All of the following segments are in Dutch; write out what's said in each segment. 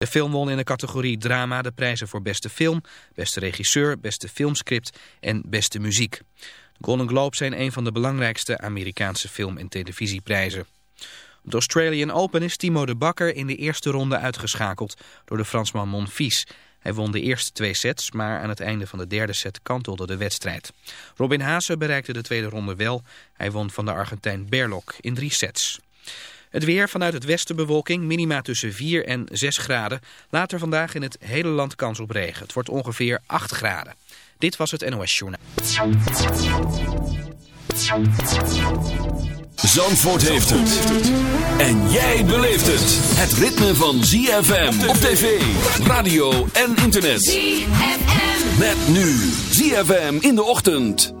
De film won in de categorie drama de prijzen voor beste film, beste regisseur, beste filmscript en beste muziek. De Golden Globes zijn een van de belangrijkste Amerikaanse film- en televisieprijzen. Op de Australian Open is Timo de Bakker in de eerste ronde uitgeschakeld door de Fransman Monfils. Hij won de eerste twee sets, maar aan het einde van de derde set kantelde de wedstrijd. Robin Haase bereikte de tweede ronde wel. Hij won van de Argentijn Berlok in drie sets. Het weer vanuit het westen bewolking, minima tussen 4 en 6 graden. Later vandaag in het hele land kans op regen. Het wordt ongeveer 8 graden. Dit was het NOS Journaal. Zandvoort heeft het. En jij beleeft het. Het ritme van ZFM op tv, radio en internet. ZFM. Met nu ZFM in de ochtend.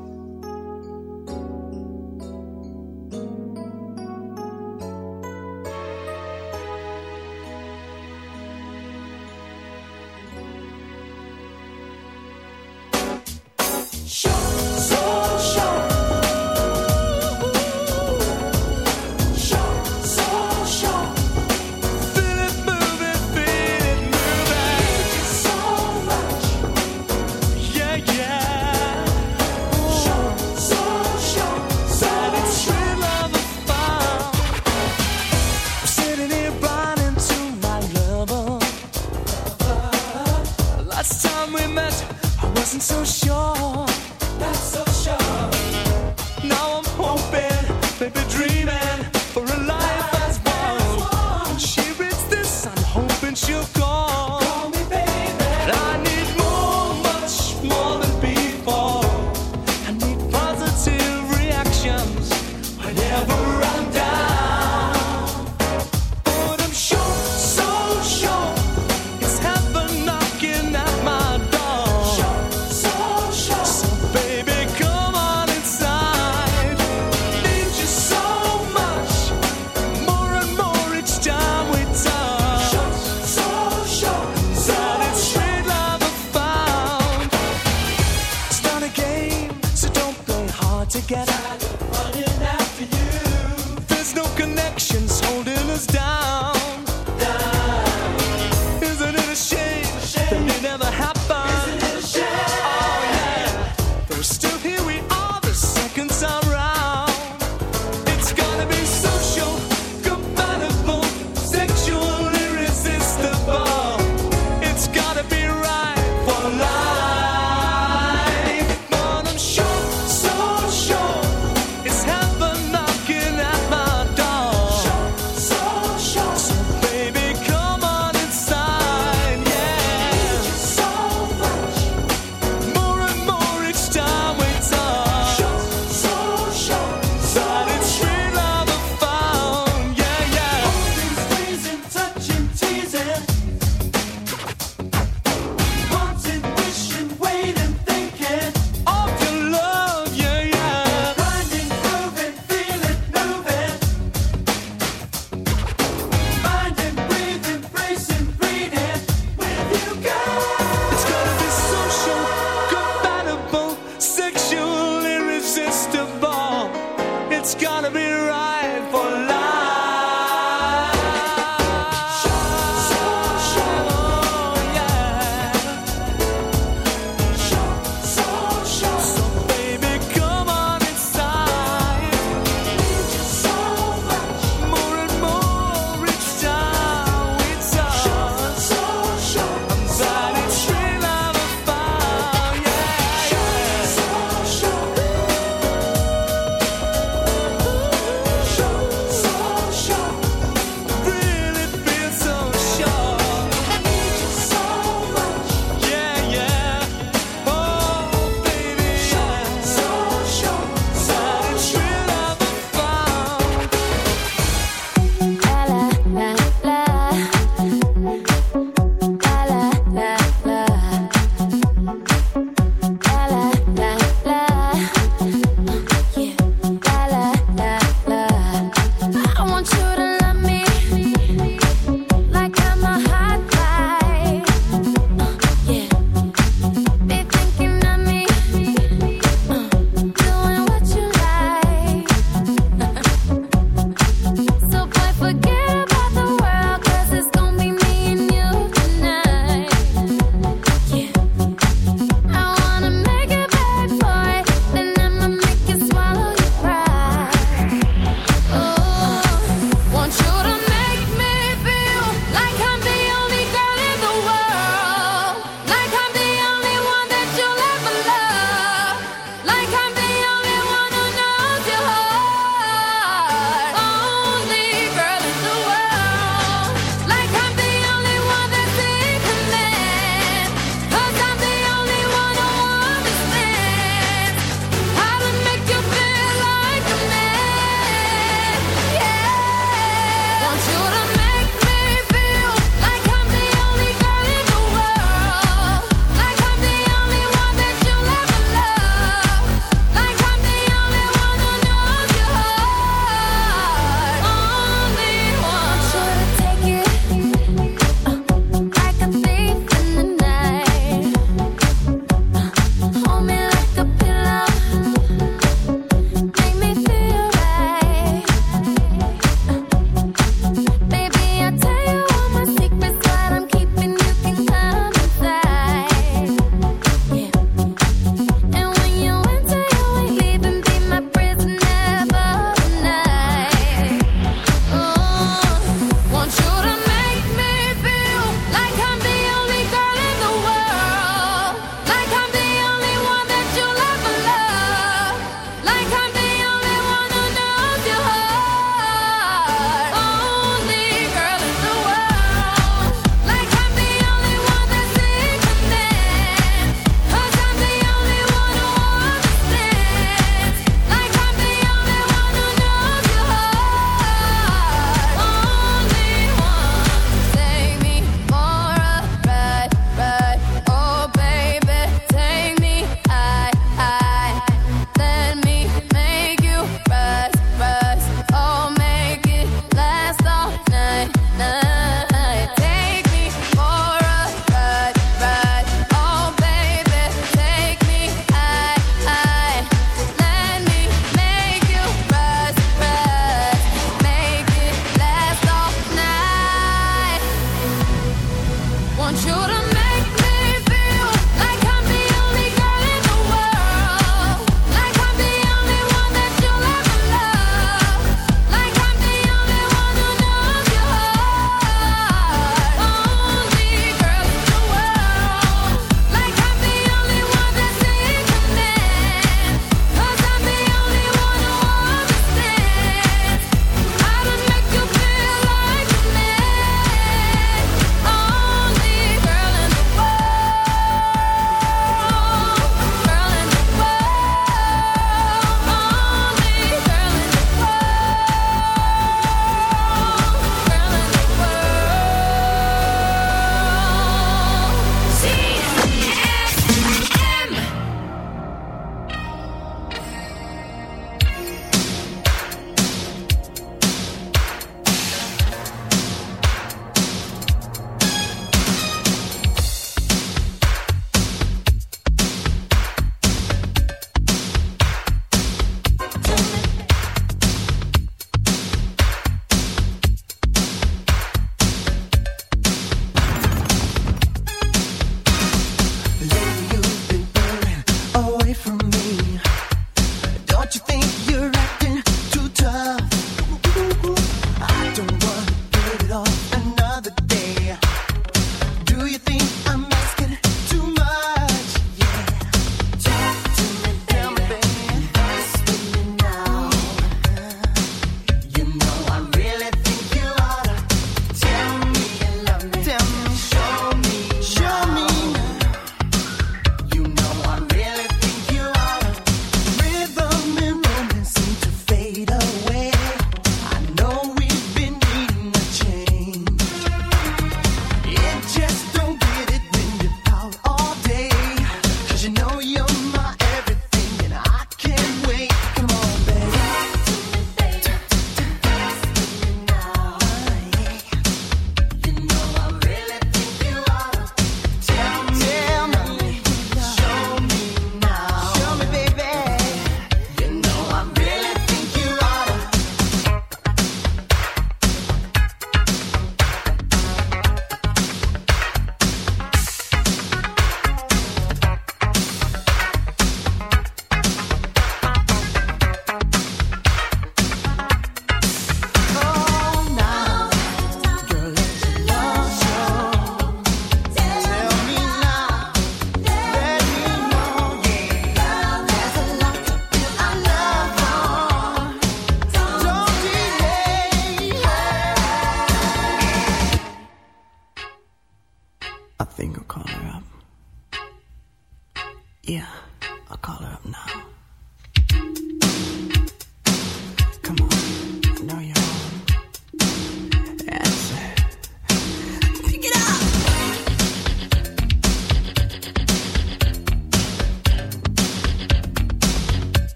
want you to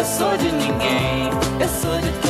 Eu sou de ninguém, eu sou de quem.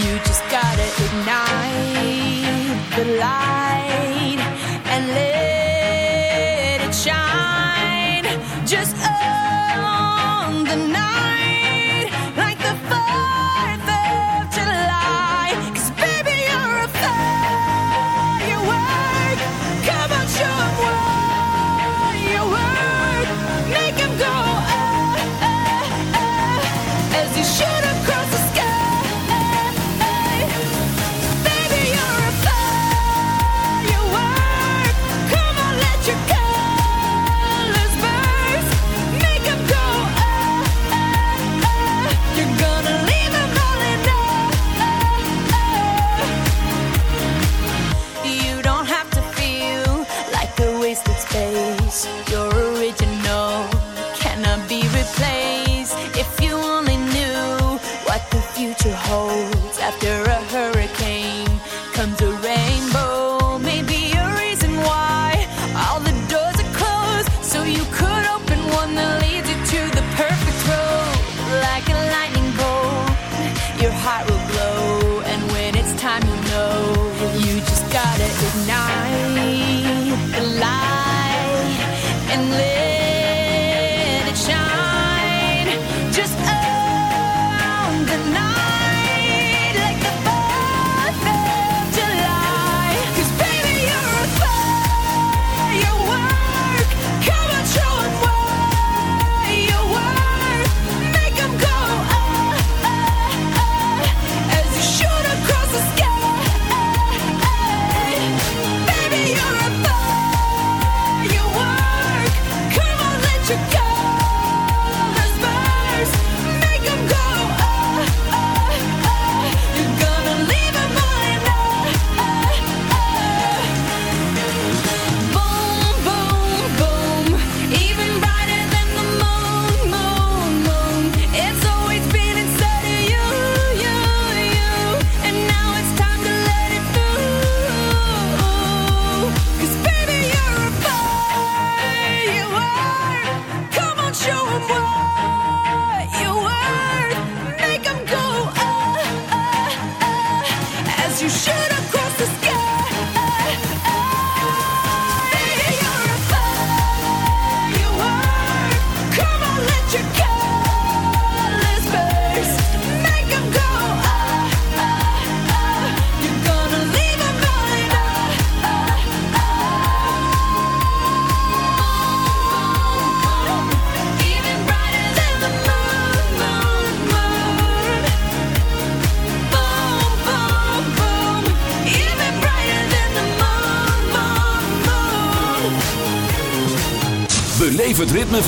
You just gotta ignite the light.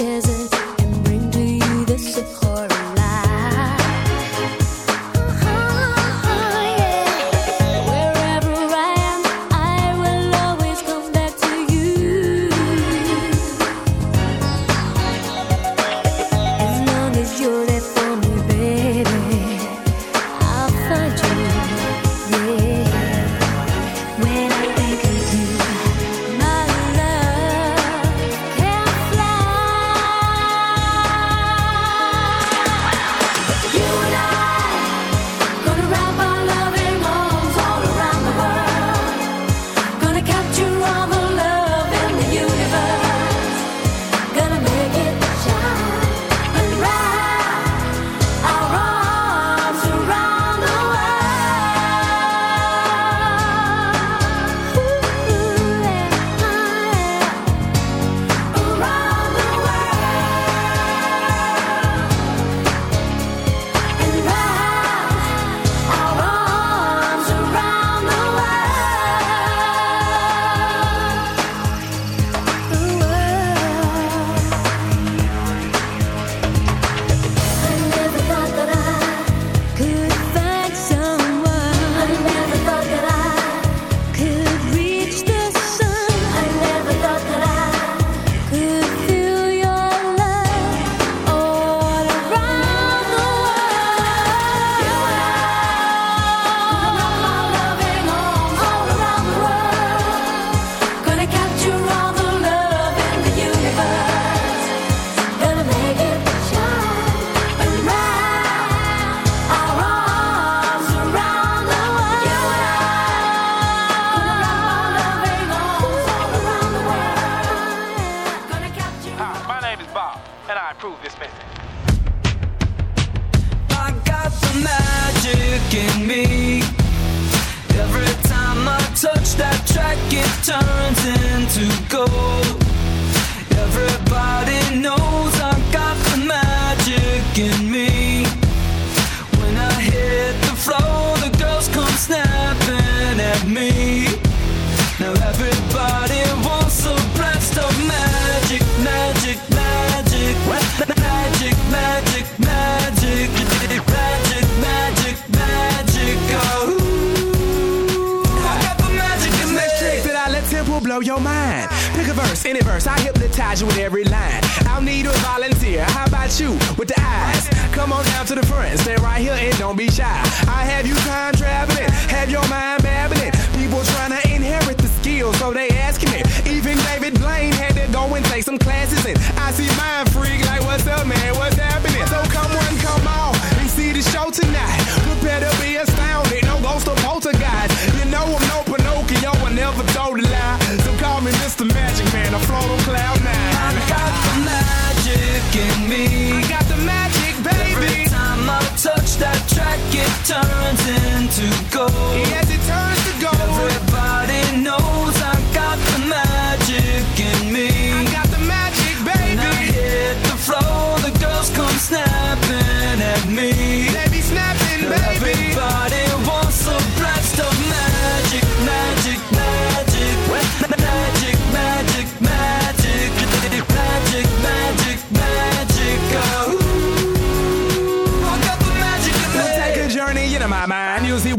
Is it?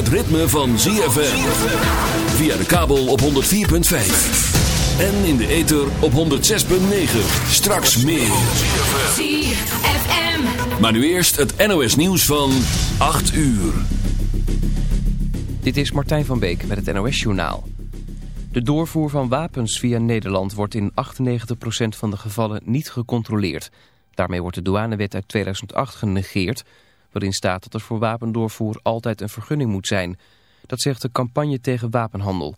Het ritme van ZFM. Via de kabel op 104.5. En in de ether op 106.9. Straks meer. ZFM. Maar nu eerst het NOS nieuws van 8 uur. Dit is Martijn van Beek met het NOS-journaal. De doorvoer van wapens via Nederland wordt in 98% van de gevallen niet gecontroleerd. Daarmee wordt de douanewet uit 2008 genegeerd... waarin staat dat er voor wapendoorvoer altijd een vergunning moet zijn. Dat zegt de campagne tegen wapenhandel.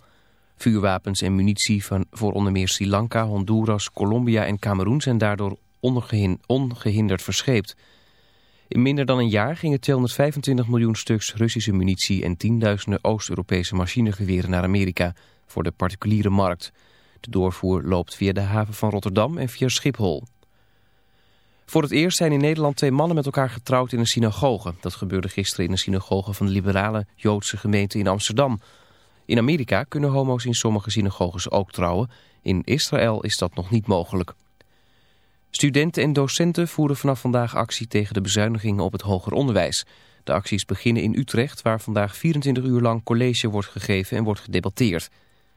Vuurwapens en munitie van, voor onder meer Sri Lanka, Honduras, Colombia en Cameroen... zijn daardoor ongehin, ongehinderd verscheept. In minder dan een jaar gingen 225 miljoen stuks Russische munitie... en tienduizenden Oost-Europese machinegeweren naar Amerika... voor de particuliere markt. De doorvoer loopt via de haven van Rotterdam en via Schiphol. Voor het eerst zijn in Nederland twee mannen met elkaar getrouwd in een synagoge. Dat gebeurde gisteren in een synagoge van de liberale Joodse gemeente in Amsterdam. In Amerika kunnen homo's in sommige synagoges ook trouwen. In Israël is dat nog niet mogelijk. Studenten en docenten voeren vanaf vandaag actie tegen de bezuinigingen op het hoger onderwijs. De acties beginnen in Utrecht, waar vandaag 24 uur lang college wordt gegeven en wordt gedebatteerd.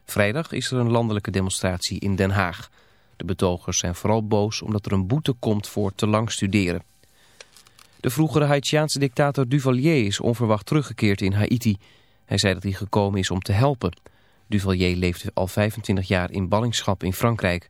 Vrijdag is er een landelijke demonstratie in Den Haag. De betogers zijn vooral boos omdat er een boete komt voor te lang studeren. De vroegere Haitiaanse dictator Duvalier is onverwacht teruggekeerd in Haiti. Hij zei dat hij gekomen is om te helpen. Duvalier leefde al 25 jaar in ballingschap in Frankrijk.